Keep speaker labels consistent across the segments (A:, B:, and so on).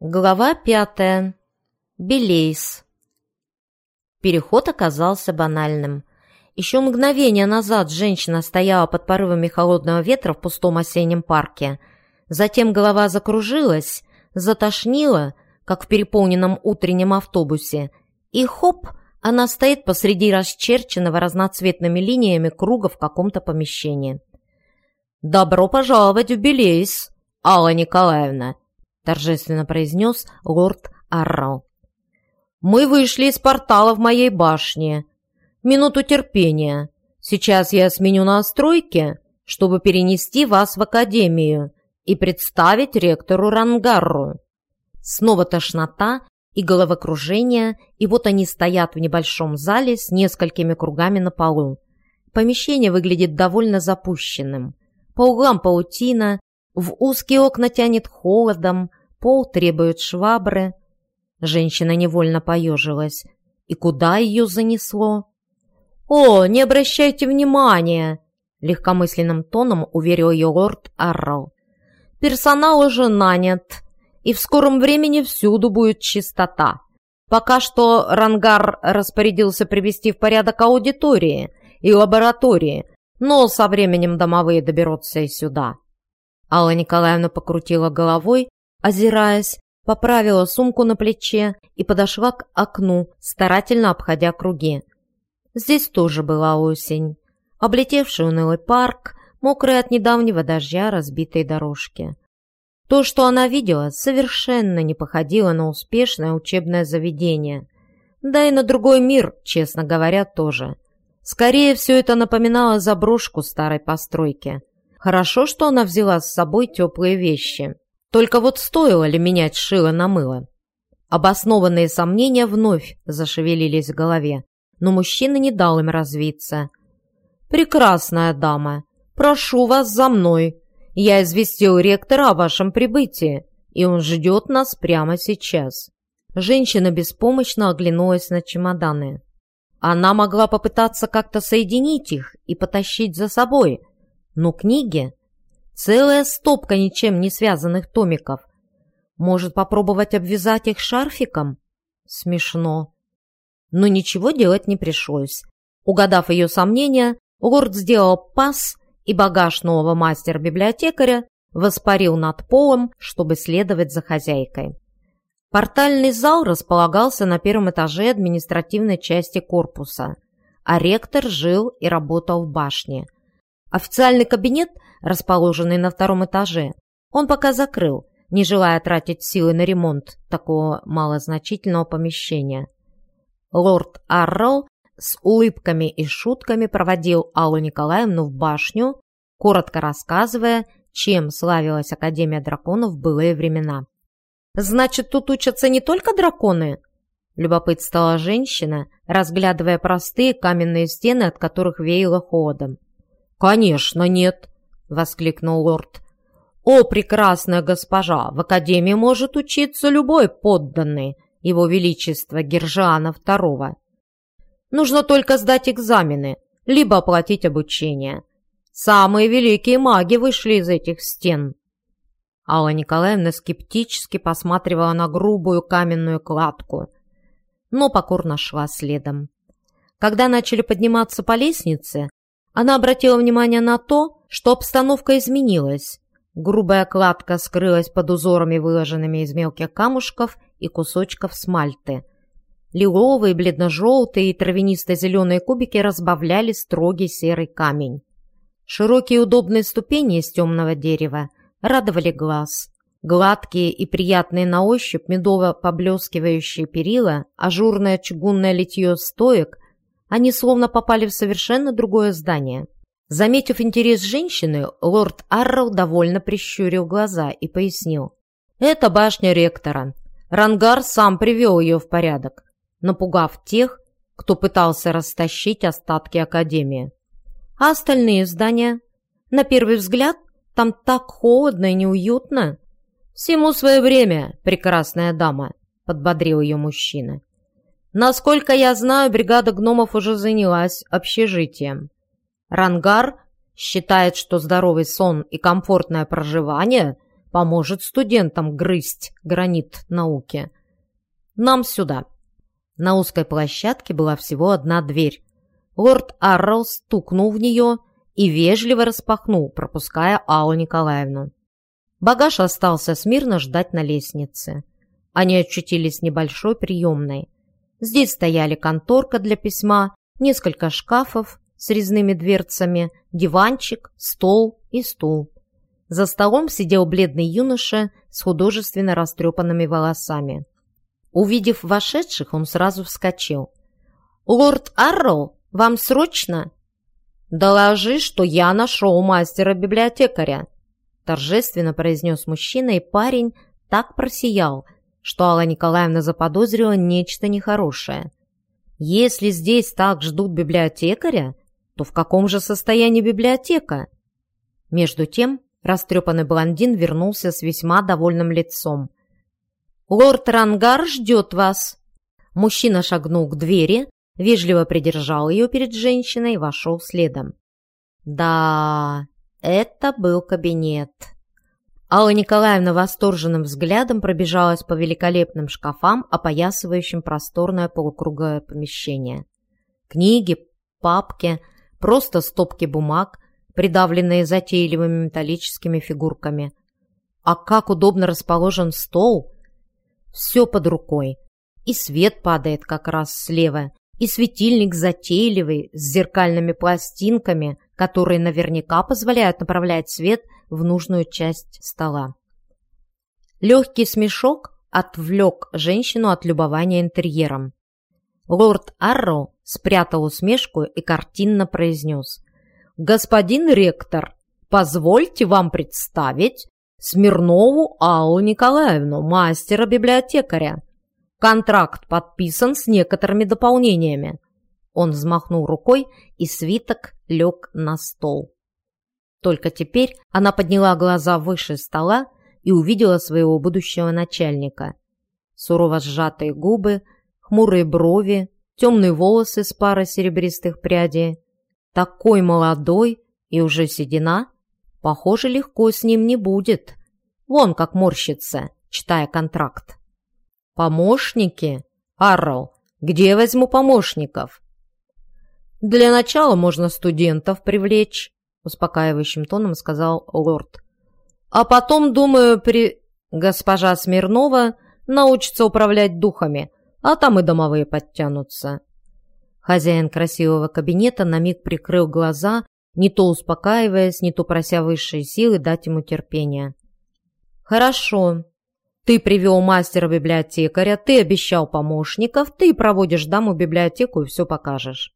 A: Глава пятая. Белейс. Переход оказался банальным. Еще мгновение назад женщина стояла под порывами холодного ветра в пустом осеннем парке. Затем голова закружилась, затошнила, как в переполненном утреннем автобусе. И хоп, она стоит посреди расчерченного разноцветными линиями круга в каком-то помещении. «Добро пожаловать в Белейс, Алла Николаевна!» Торжественно произнес лорд Аррал. «Мы вышли из портала в моей башне. Минуту терпения. Сейчас я сменю настройки, чтобы перенести вас в академию и представить ректору Рангарру». Снова тошнота и головокружение, и вот они стоят в небольшом зале с несколькими кругами на полу. Помещение выглядит довольно запущенным. По углам паутина, в узкие окна тянет холодом, пол требует швабры. Женщина невольно поежилась. И куда ее занесло? «О, не обращайте внимания!» Легкомысленным тоном уверил ее лорд Аррел. «Персонал уже нанят, и в скором времени всюду будет чистота. Пока что Рангар распорядился привести в порядок аудитории и лаборатории, но со временем домовые доберутся и сюда». Алла Николаевна покрутила головой озираясь, поправила сумку на плече и подошла к окну, старательно обходя круги. Здесь тоже была осень. Облетевший унылый парк, мокрые от недавнего дождя разбитые дорожки. То, что она видела, совершенно не походило на успешное учебное заведение. Да и на другой мир, честно говоря, тоже. Скорее, все это напоминало заброшку старой постройки. Хорошо, что она взяла с собой теплые вещи. Только вот стоило ли менять шило на мыло? Обоснованные сомнения вновь зашевелились в голове, но мужчина не дал им развиться. «Прекрасная дама, прошу вас за мной. Я известил ректора о вашем прибытии, и он ждет нас прямо сейчас». Женщина беспомощно оглянулась на чемоданы. Она могла попытаться как-то соединить их и потащить за собой, но книги Целая стопка ничем не связанных томиков. Может попробовать обвязать их шарфиком? Смешно. Но ничего делать не пришлось. Угадав ее сомнения, лорд сделал пас, и багаж нового мастера-библиотекаря воспарил над полом, чтобы следовать за хозяйкой. Портальный зал располагался на первом этаже административной части корпуса, а ректор жил и работал в башне. Официальный кабинет – расположенный на втором этаже, он пока закрыл, не желая тратить силы на ремонт такого малозначительного помещения. Лорд Аррел с улыбками и шутками проводил Аллу Николаевну в башню, коротко рассказывая, чем славилась Академия драконов в былые времена. «Значит, тут учатся не только драконы?» Любопытствовала женщина, разглядывая простые каменные стены, от которых веяло холодом. «Конечно нет!» — воскликнул лорд. «О, прекрасная госпожа! В академии может учиться любой подданный его величества Гержана II. Нужно только сдать экзамены, либо оплатить обучение. Самые великие маги вышли из этих стен». Алла Николаевна скептически посматривала на грубую каменную кладку, но покорно шла следом. Когда начали подниматься по лестнице, она обратила внимание на то, что обстановка изменилась. Грубая кладка скрылась под узорами, выложенными из мелких камушков и кусочков смальты. Лиловые, бледно-желтые и травянисто-зеленые кубики разбавляли строгий серый камень. Широкие удобные ступени из темного дерева радовали глаз. Гладкие и приятные на ощупь медово поблескивающие перила, ажурное чугунное литье стоек они словно попали в совершенно другое здание. Заметив интерес женщины, лорд Арроу довольно прищурил глаза и пояснил. «Это башня ректора. Рангар сам привел ее в порядок, напугав тех, кто пытался растащить остатки Академии. А остальные здания? На первый взгляд, там так холодно и неуютно. Всему свое время, прекрасная дама», — подбодрил ее мужчина. Насколько я знаю, бригада гномов уже занялась общежитием. Рангар считает, что здоровый сон и комфортное проживание поможет студентам грызть гранит науки. Нам сюда. На узкой площадке была всего одна дверь. Лорд Арроу стукнул в нее и вежливо распахнул, пропуская Аллу Николаевну. Багаж остался смирно ждать на лестнице. Они очутились в небольшой приемной. Здесь стояли конторка для письма, несколько шкафов с резными дверцами, диванчик, стол и стул. За столом сидел бледный юноша с художественно растрепанными волосами. Увидев вошедших, он сразу вскочил. «Лорд Арроу, вам срочно?» «Доложи, что я нашел мастера-библиотекаря», торжественно произнес мужчина, и парень так просиял, что Алла Николаевна заподозрила нечто нехорошее. «Если здесь так ждут библиотекаря, то в каком же состоянии библиотека?» Между тем растрепанный блондин вернулся с весьма довольным лицом. «Лорд Рангар ждет вас!» Мужчина шагнул к двери, вежливо придержал ее перед женщиной и вошел следом. «Да, это был кабинет». Алла Николаевна восторженным взглядом пробежалась по великолепным шкафам, опоясывающим просторное полукруглое помещение. Книги, папки, просто стопки бумаг, придавленные затейливыми металлическими фигурками. А как удобно расположен стол! Все под рукой. И свет падает как раз слева, и светильник затейливый, с зеркальными пластинками, которые наверняка позволяют направлять свет в нужную часть стола. Легкий смешок отвлек женщину от любования интерьером. Лорд Арроу спрятал усмешку и картинно произнес. «Господин ректор, позвольте вам представить Смирнову Аллу Николаевну, мастера-библиотекаря. Контракт подписан с некоторыми дополнениями». Он взмахнул рукой, и свиток лег на стол. Только теперь она подняла глаза выше стола и увидела своего будущего начальника. Сурово сжатые губы, хмурые брови, темные волосы с парой серебристых прядей. Такой молодой и уже седина. Похоже, легко с ним не будет. Вон как морщится, читая контракт. «Помощники? Арроу, где я возьму помощников?» «Для начала можно студентов привлечь», — успокаивающим тоном сказал лорд. «А потом, думаю, при... госпожа Смирнова научится управлять духами, а там и домовые подтянутся». Хозяин красивого кабинета на миг прикрыл глаза, не то успокаиваясь, не то прося высшие силы дать ему терпение. «Хорошо. Ты привел мастера-библиотекаря, ты обещал помощников, ты проводишь даму в библиотеку и все покажешь».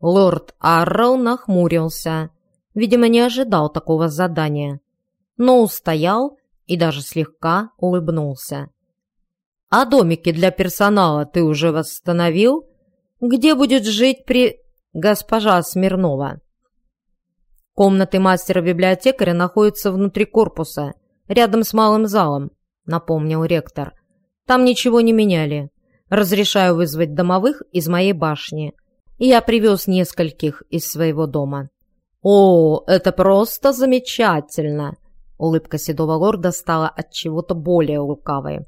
A: Лорд Арроу нахмурился. Видимо, не ожидал такого задания, но устоял и даже слегка улыбнулся. «А домики для персонала ты уже восстановил? Где будет жить при... госпожа Смирнова?» Комнаты мастера-библиотекаря находятся внутри корпуса, рядом с малым залом, напомнил ректор. Там ничего не меняли. Разрешаю вызвать домовых из моей башни. Я привез нескольких из своего дома. «О, это просто замечательно!» Улыбка седого лорда стала от чего-то более лукавой.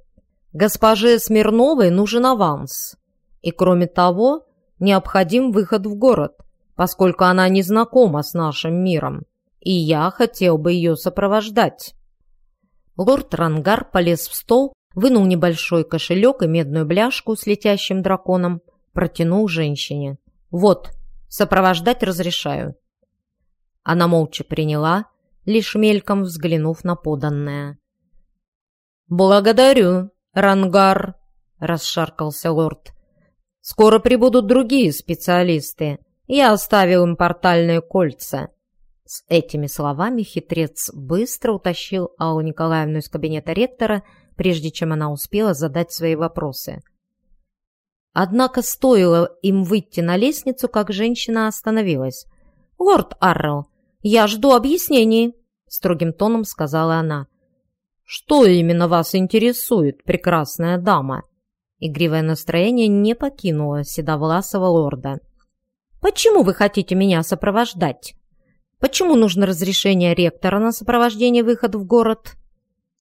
A: «Госпоже Смирновой нужен аванс. И кроме того, необходим выход в город, поскольку она не знакома с нашим миром, и я хотел бы ее сопровождать». Лорд Рангар полез в стол, вынул небольшой кошелек и медную бляшку с летящим драконом, протянул женщине. «Вот, сопровождать разрешаю». Она молча приняла, лишь мельком взглянув на поданное. «Благодарю, Рангар», — расшаркался лорд. «Скоро прибудут другие специалисты. Я оставил им портальные кольца. С этими словами хитрец быстро утащил Аллу Николаевну из кабинета ректора, прежде чем она успела задать свои вопросы. Однако стоило им выйти на лестницу, как женщина остановилась. «Лорд Аррел, я жду объяснений», — строгим тоном сказала она. «Что именно вас интересует, прекрасная дама?» Игривое настроение не покинуло седовласого лорда. «Почему вы хотите меня сопровождать?» Почему нужно разрешение ректора на сопровождение выход в город?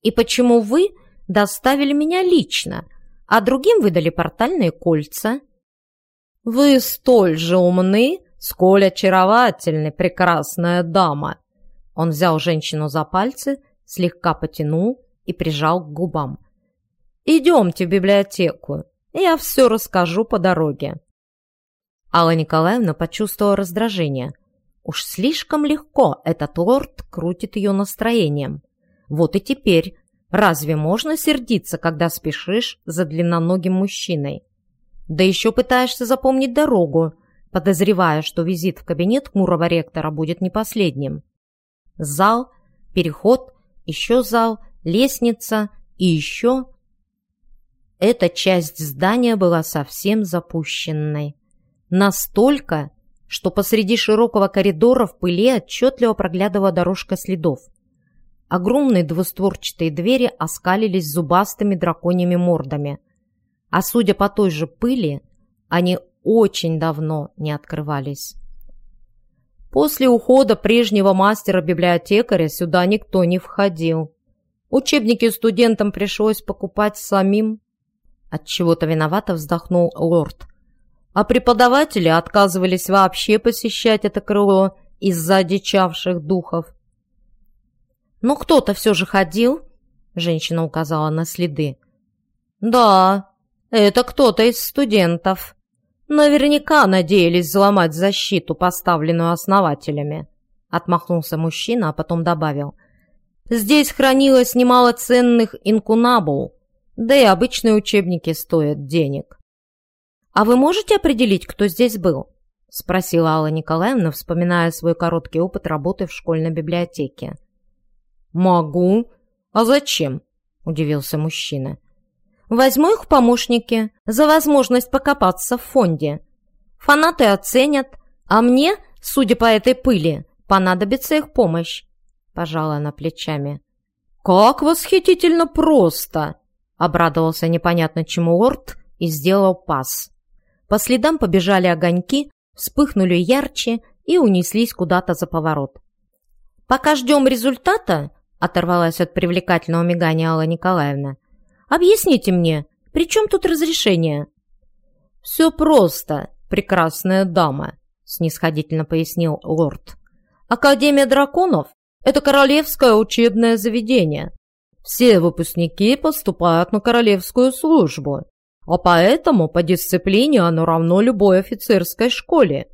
A: И почему вы доставили меня лично, а другим выдали портальные кольца?»
B: «Вы столь же умны, сколь очаровательны, прекрасная дама!» Он взял женщину за пальцы, слегка потянул и прижал к губам. «Идемте в библиотеку, я все расскажу по дороге».
A: Алла Николаевна почувствовала раздражение. Уж слишком легко этот лорд крутит ее настроением. Вот и теперь, разве можно сердиться, когда спешишь за длинноногим мужчиной? Да еще пытаешься запомнить дорогу, подозревая, что визит в кабинет хмурого ректора будет не последним. Зал, переход, еще зал, лестница и еще... Эта часть здания была совсем запущенной. Настолько, что посреди широкого коридора в пыли отчетливо проглядывала дорожка следов. Огромные двустворчатые двери оскалились зубастыми драконьими мордами. А судя по той же пыли, они очень давно не открывались. После ухода прежнего мастера-библиотекаря сюда никто не входил. Учебники студентам пришлось покупать самим. Отчего-то виновато вздохнул лорд. А преподаватели отказывались вообще посещать это крыло из-за одичавших духов. «Ну, кто-то все же ходил», — женщина указала на следы. «Да, это кто-то из студентов», Наверняка надеялись взломать защиту, поставленную основателями. Отмахнулся мужчина, а потом добавил. Здесь хранилось немало ценных инкунабул, да и обычные учебники стоят денег. «А вы можете определить, кто здесь был?» — спросила Алла Николаевна, вспоминая свой короткий опыт работы в школьной библиотеке.
B: «Могу. А зачем?» — удивился мужчина.
A: Возьму их в помощники за возможность покопаться в фонде. Фанаты оценят, а мне, судя по этой пыли, понадобится их помощь. Пожала она плечами.
B: «Как восхитительно просто!» Обрадовался непонятно чему лорд и сделал пас.
A: По следам побежали огоньки, вспыхнули ярче и унеслись куда-то за поворот. «Пока ждем результата», — оторвалась от привлекательного мигания Алла Николаевна, Объясните мне, при чем тут разрешение?»
B: «Все просто, прекрасная дама», — снисходительно пояснил лорд. «Академия драконов — это королевское учебное заведение. Все выпускники поступают на королевскую службу, а поэтому по дисциплине оно равно любой офицерской школе.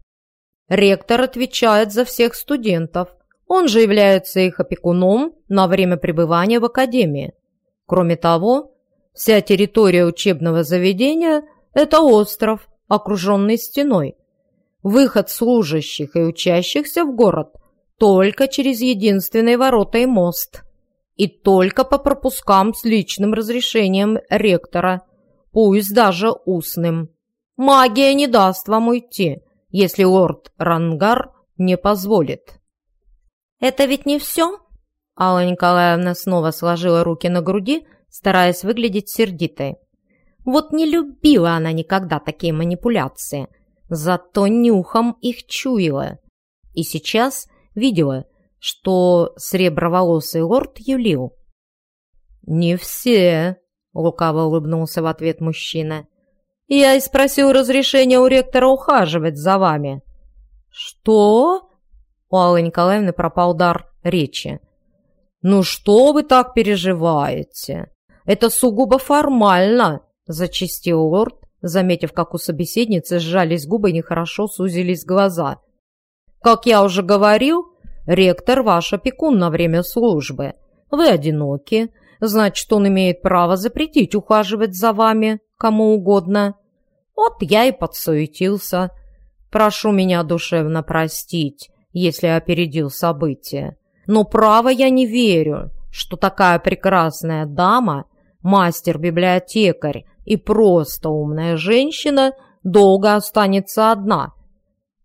B: Ректор отвечает за всех студентов, он же является их опекуном на время пребывания в академии. Кроме того, Вся территория учебного заведения – это остров, окруженный стеной. Выход служащих и учащихся в город только через единственные ворота и мост. И только по пропускам с личным разрешением ректора, пусть даже устным. Магия не даст вам уйти, если лорд Рангар не позволит.
A: «Это ведь не все?» Алла Николаевна снова сложила руки на груди, стараясь выглядеть сердитой. Вот не любила она никогда такие манипуляции, зато нюхом их чуяла. И сейчас видела, что среброволосый лорд юлил.
B: «Не все», — лукаво улыбнулся в ответ мужчина. «Я и спросил разрешения у ректора ухаживать за вами».
A: «Что?»
B: У Аллы Николаевны пропал дар речи. «Ну что вы так переживаете? Это сугубо формально», – зачистил лорд, заметив, как у собеседницы сжались губы и нехорошо сузились глаза. «Как я уже говорил, ректор ваш опекун на время службы. Вы одиноки, значит, он имеет право запретить ухаживать за вами кому угодно. Вот я и подсуетился. Прошу меня душевно простить, если опередил события. Но право я не верю, что такая прекрасная дама – мастер-библиотекарь и просто умная женщина долго останется одна.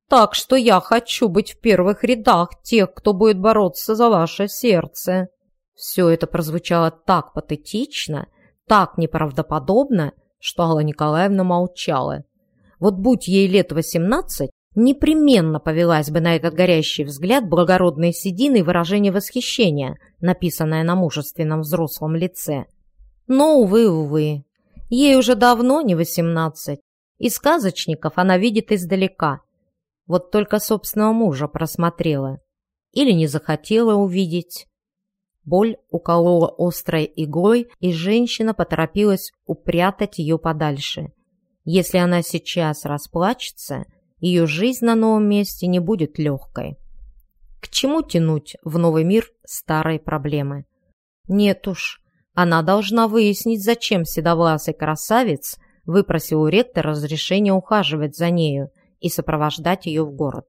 B: Так что я хочу быть в первых рядах тех, кто будет бороться за ваше сердце».
A: Все это прозвучало так патетично, так неправдоподобно, что Алла Николаевна молчала. Вот будь ей лет восемнадцать, непременно повелась бы на этот горящий взгляд благородной седины и выражение восхищения, написанное на мужественном взрослом лице. Но, увы, увы, ей уже давно не восемнадцать, и сказочников она видит издалека. Вот только собственного мужа просмотрела. Или не захотела увидеть. Боль уколола острой иглой, и женщина поторопилась упрятать ее подальше. Если она сейчас расплачется, ее жизнь на новом месте не будет легкой. К чему тянуть в новый мир старой проблемы? Нет уж, она должна выяснить, зачем седовласый красавец выпросил у ректора разрешение ухаживать за нею и сопровождать ее в город.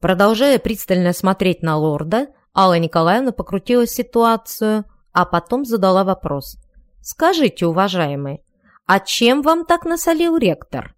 A: Продолжая пристально смотреть на лорда, Алла Николаевна покрутила ситуацию, а потом задала вопрос. «Скажите, уважаемый, а чем вам так насолил ректор?